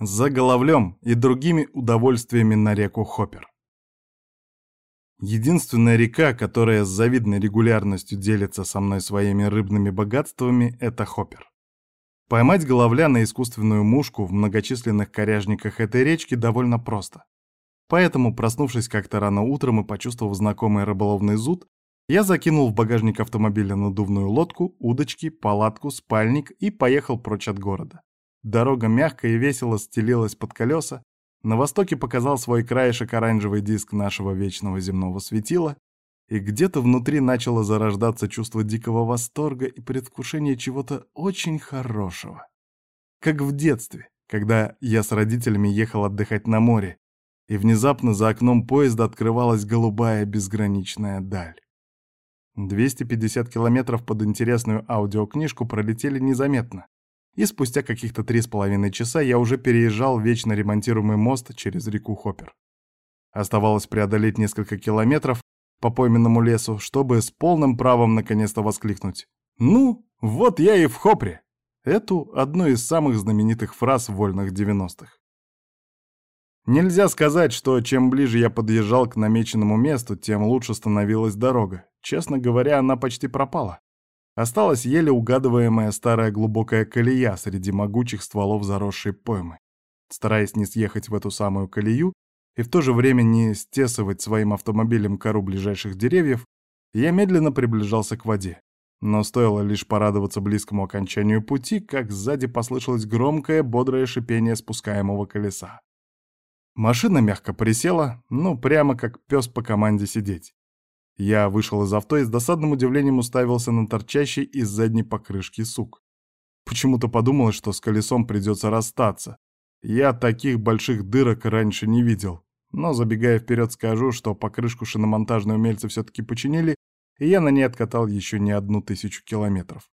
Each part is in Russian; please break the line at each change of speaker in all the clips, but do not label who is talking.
за головлем и другими удовольствиями на реку Хоппер. Единственная река, которая с завидной регулярностью делится со мной своими рыбными богатствами, это Хоппер. Поймать головля на искусственную мушку в многочисленных коряжниках этой речки довольно просто. Поэтому, проснувшись как-то рано утром и почувствовав знакомый рыболовный зуд, я закинул в багажник автомобиля надувную лодку, удочки, палатку, спальник и поехал прочь от города. Дорога мягко и весело стелилась под колеса, на востоке показал свой краешек оранжевый диск нашего вечного земного светила, и где-то внутри начало зарождаться чувство дикого восторга и предвкушения чего-то очень хорошего. Как в детстве, когда я с родителями ехал отдыхать на море, и внезапно за окном поезда открывалась голубая безграничная даль. 250 километров под интересную аудиокнижку пролетели незаметно и спустя каких-то три с половиной часа я уже переезжал вечно ремонтируемый мост через реку Хоппер. Оставалось преодолеть несколько километров по пойменному лесу, чтобы с полным правом наконец-то воскликнуть. «Ну, вот я и в Хопре!» Эту одну из самых знаменитых фраз вольных 90-х. Нельзя сказать, что чем ближе я подъезжал к намеченному месту, тем лучше становилась дорога. Честно говоря, она почти пропала. Осталась еле угадываемая старая глубокая колея среди могучих стволов заросшей поймы. Стараясь не съехать в эту самую колею и в то же время не стесывать своим автомобилем кору ближайших деревьев, я медленно приближался к воде. Но стоило лишь порадоваться близкому окончанию пути, как сзади послышалось громкое, бодрое шипение спускаемого колеса. Машина мягко присела, ну, прямо как пес по команде сидеть. Я вышел из авто и с досадным удивлением уставился на торчащий из задней покрышки сук. Почему-то подумалось, что с колесом придется расстаться. Я таких больших дырок раньше не видел. Но, забегая вперед, скажу, что покрышку шиномонтажные умельцы все-таки починили, и я на ней откатал еще не одну тысячу километров.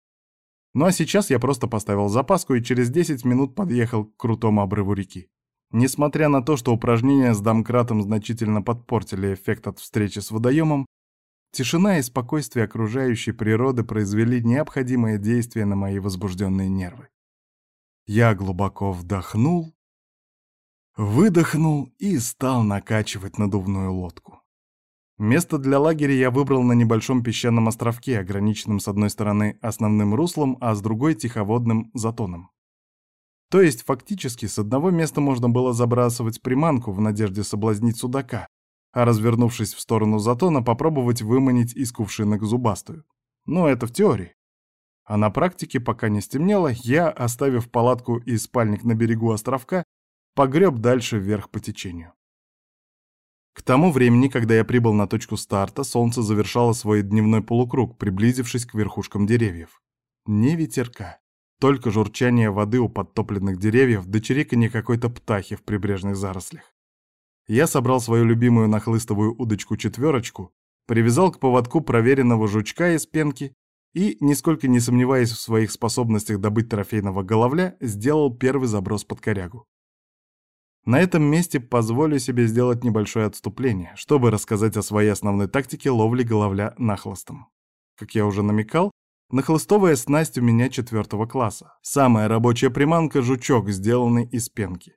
Ну а сейчас я просто поставил запаску и через 10 минут подъехал к крутому обрыву реки. Несмотря на то, что упражнения с домкратом значительно подпортили эффект от встречи с водоемом, Тишина и спокойствие окружающей природы произвели необходимое действие на мои возбужденные нервы. Я глубоко вдохнул, выдохнул и стал накачивать надувную лодку. Место для лагеря я выбрал на небольшом песчаном островке, ограниченном с одной стороны основным руслом, а с другой — тиховодным затоном. То есть фактически с одного места можно было забрасывать приманку в надежде соблазнить судака, а развернувшись в сторону затона, попробовать выманить из кувшинок зубастую. Но это в теории. А на практике, пока не стемнело, я, оставив палатку и спальник на берегу островка, погреб дальше вверх по течению. К тому времени, когда я прибыл на точку старта, солнце завершало свой дневной полукруг, приблизившись к верхушкам деревьев. Не ветерка, только журчание воды у подтопленных деревьев, да чириканье какой-то птахи в прибрежных зарослях я собрал свою любимую нахлыстовую удочку-четверочку, привязал к поводку проверенного жучка из пенки и, нисколько не сомневаясь в своих способностях добыть трофейного головля, сделал первый заброс под корягу. На этом месте позволю себе сделать небольшое отступление, чтобы рассказать о своей основной тактике ловли головля нахлыстом. Как я уже намекал, нахлыстовая снасть у меня четвертого класса. Самая рабочая приманка — жучок, сделанный из пенки.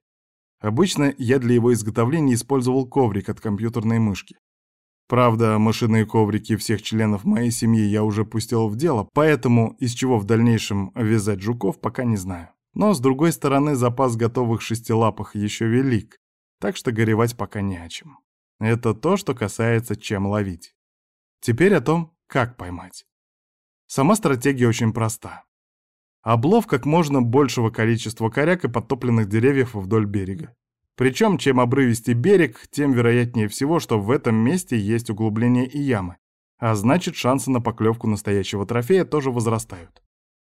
Обычно я для его изготовления использовал коврик от компьютерной мышки. Правда, машинные коврики всех членов моей семьи я уже пустил в дело, поэтому из чего в дальнейшем вязать жуков пока не знаю. Но, с другой стороны, запас готовых шестилапых еще велик, так что горевать пока не о чем. Это то, что касается чем ловить. Теперь о том, как поймать. Сама стратегия очень проста. Облов как можно большего количества коряк и подтопленных деревьев вдоль берега. Причем, чем обрывистый берег, тем вероятнее всего, что в этом месте есть углубление и ямы, а значит шансы на поклевку настоящего трофея тоже возрастают.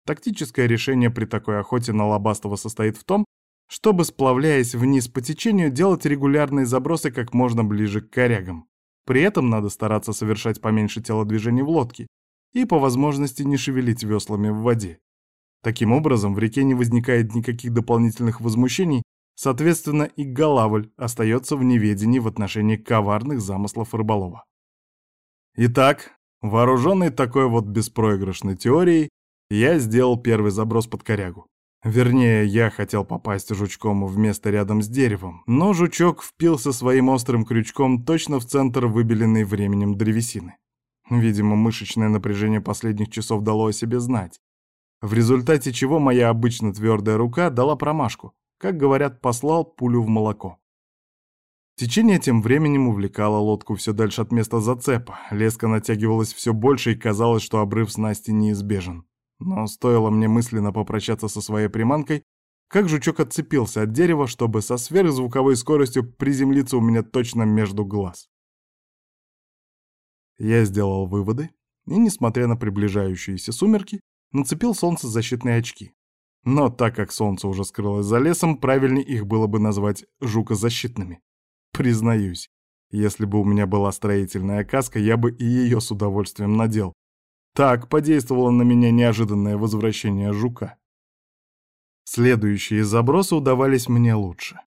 Тактическое решение при такой охоте на лобастого состоит в том, чтобы, сплавляясь вниз по течению, делать регулярные забросы как можно ближе к корягам. При этом надо стараться совершать поменьше телодвижений в лодке и по возможности не шевелить веслами в воде. Таким образом, в реке не возникает никаких дополнительных возмущений, соответственно, и Галавль остается в неведении в отношении коварных замыслов рыболова. Итак, вооруженный такой вот беспроигрышной теорией, я сделал первый заброс под корягу. Вернее, я хотел попасть жучком в место рядом с деревом, но жучок впился своим острым крючком точно в центр выбеленной временем древесины. Видимо, мышечное напряжение последних часов дало о себе знать, в результате чего моя обычно твердая рука дала промашку, как говорят, послал пулю в молоко. Течение тем временем увлекало лодку все дальше от места зацепа, леска натягивалась все больше и казалось, что обрыв снасти неизбежен. Но стоило мне мысленно попрощаться со своей приманкой, как жучок отцепился от дерева, чтобы со сверхзвуковой скоростью приземлиться у меня точно между глаз. Я сделал выводы и, несмотря на приближающиеся сумерки, нацепил солнцезащитные очки. Но так как солнце уже скрылось за лесом, правильнее их было бы назвать жукозащитными. Признаюсь, если бы у меня была строительная каска, я бы и ее с удовольствием надел, так подействовало на меня неожиданное возвращение жука. Следующие забросы удавались мне лучше.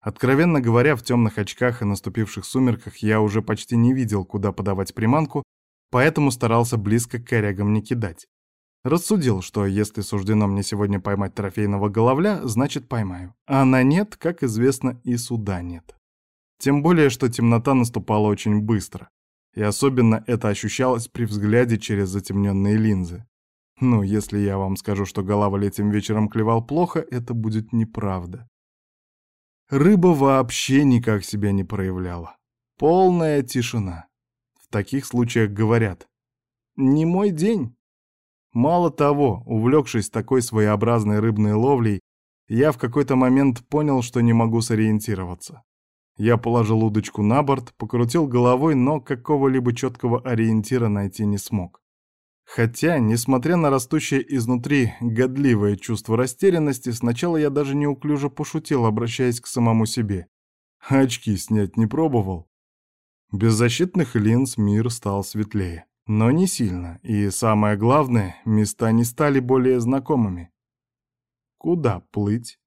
Откровенно говоря, в темных очках и наступивших сумерках я уже почти не видел, куда подавать приманку, поэтому старался близко к корягам не кидать. Рассудил, что если суждено мне сегодня поймать трофейного головля, значит поймаю. А на нет, как известно, и суда нет. Тем более, что темнота наступала очень быстро и особенно это ощущалось при взгляде через затемненные линзы. Ну, если я вам скажу, что голова этим вечером клевал плохо, это будет неправда. Рыба вообще никак себя не проявляла. Полная тишина. В таких случаях говорят «не мой день». Мало того, увлекшись такой своеобразной рыбной ловлей, я в какой-то момент понял, что не могу сориентироваться. Я положил удочку на борт, покрутил головой, но какого-либо четкого ориентира найти не смог. Хотя, несмотря на растущее изнутри годливое чувство растерянности, сначала я даже неуклюже пошутил, обращаясь к самому себе. Очки снять не пробовал. Без защитных линз мир стал светлее. Но не сильно, и самое главное, места не стали более знакомыми. Куда плыть?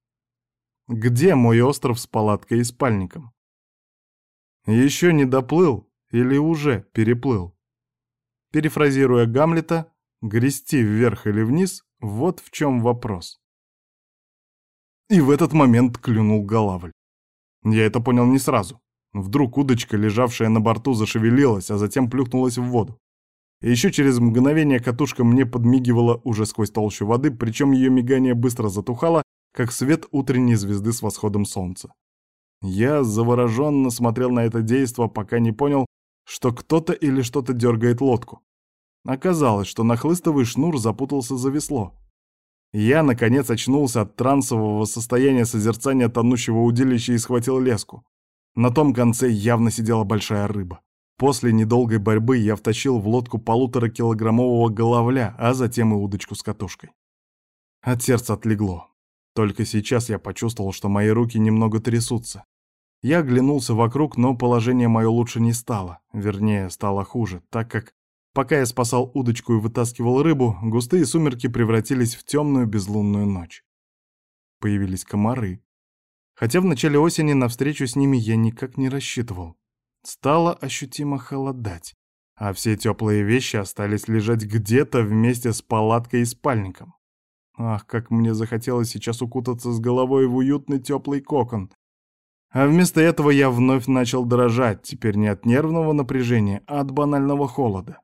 Где мой остров с палаткой и спальником? Еще не доплыл или уже переплыл? Перефразируя Гамлета, грести вверх или вниз — вот в чем вопрос. И в этот момент клюнул голавль. Я это понял не сразу. Вдруг удочка, лежавшая на борту, зашевелилась, а затем плюхнулась в воду. Еще через мгновение катушка мне подмигивала уже сквозь толщу воды, причем ее мигание быстро затухало, как свет утренней звезды с восходом солнца. Я завороженно смотрел на это действо, пока не понял, что кто-то или что-то дергает лодку. Оказалось, что нахлыстовый шнур запутался за весло. Я, наконец, очнулся от трансового состояния созерцания тонущего удилища и схватил леску. На том конце явно сидела большая рыба. После недолгой борьбы я втащил в лодку полуторакилограммового головля, а затем и удочку с катушкой. От сердца отлегло. Только сейчас я почувствовал, что мои руки немного трясутся. Я оглянулся вокруг, но положение мое лучше не стало. Вернее, стало хуже, так как, пока я спасал удочку и вытаскивал рыбу, густые сумерки превратились в темную безлунную ночь. Появились комары. Хотя в начале осени на встречу с ними я никак не рассчитывал. Стало ощутимо холодать, а все теплые вещи остались лежать где-то вместе с палаткой и спальником. Ах, как мне захотелось сейчас укутаться с головой в уютный теплый кокон. А вместо этого я вновь начал дрожать, теперь не от нервного напряжения, а от банального холода.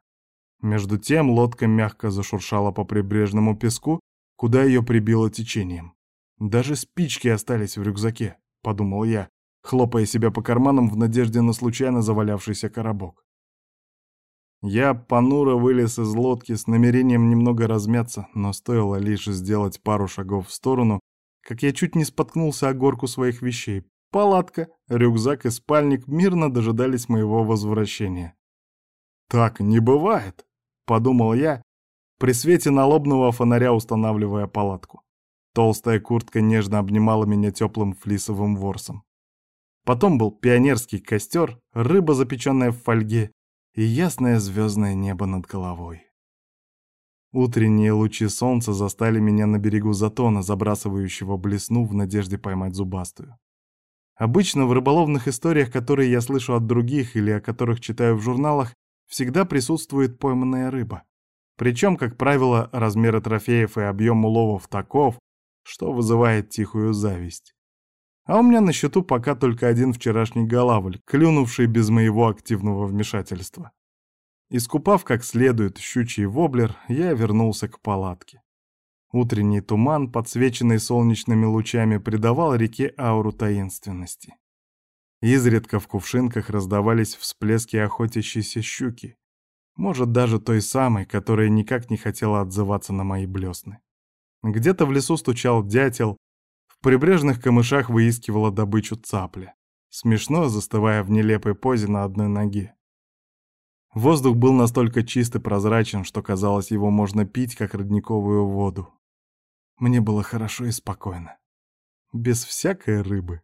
Между тем лодка мягко зашуршала по прибрежному песку, куда ее прибило течением. Даже спички остались в рюкзаке, подумал я, хлопая себя по карманам в надежде на случайно завалявшийся коробок. Я понуро вылез из лодки с намерением немного размяться, но стоило лишь сделать пару шагов в сторону, как я чуть не споткнулся о горку своих вещей. Палатка, рюкзак и спальник мирно дожидались моего возвращения. «Так не бывает», — подумал я, при свете налобного фонаря устанавливая палатку. Толстая куртка нежно обнимала меня теплым флисовым ворсом. Потом был пионерский костер, рыба, запеченная в фольге, и ясное звездное небо над головой. Утренние лучи солнца застали меня на берегу затона, забрасывающего блесну в надежде поймать зубастую. Обычно в рыболовных историях, которые я слышу от других или о которых читаю в журналах, всегда присутствует пойманная рыба. Причем, как правило, размеры трофеев и объем уловов таков, что вызывает тихую зависть. А у меня на счету пока только один вчерашний голавль, клюнувший без моего активного вмешательства. Искупав как следует щучий воблер, я вернулся к палатке. Утренний туман, подсвеченный солнечными лучами, придавал реке ауру таинственности. Изредка в кувшинках раздавались всплески охотящейся щуки. Может, даже той самой, которая никак не хотела отзываться на мои блесны. Где-то в лесу стучал дятел, прибрежных камышах выискивала добычу цапля, смешно застывая в нелепой позе на одной ноге. Воздух был настолько чист и прозрачен, что казалось, его можно пить, как родниковую воду. Мне было хорошо и спокойно. Без всякой рыбы.